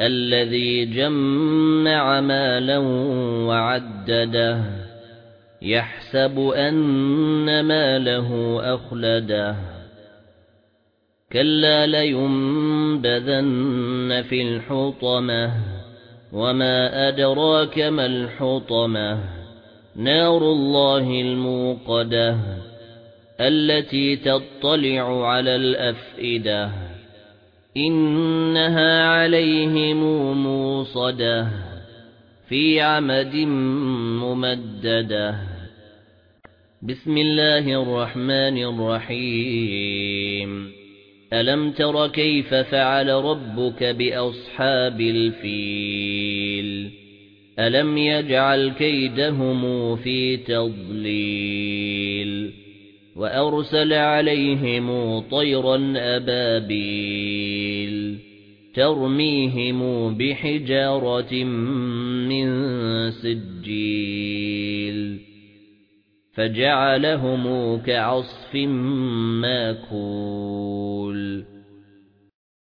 الذي جمع مالا وعدده يحسب أن ماله أخلده. كلا لينبذن في الحطمة وما أدراك ما الحطمة. نار الله الموقدة التي تطلع على الأفئدة. إنها عليهم موصدة في عمد ممددة. بسم الله الرحمن الرحيم. ألم تر كيف فعل ربك بأصحاب الفيل؟ ألم يجعل كيدهم في تضليل؟ وأرسل عليهم طيرا أبابيل ترميهم بحجارة من سجيل فجعلهم كعصف ماكول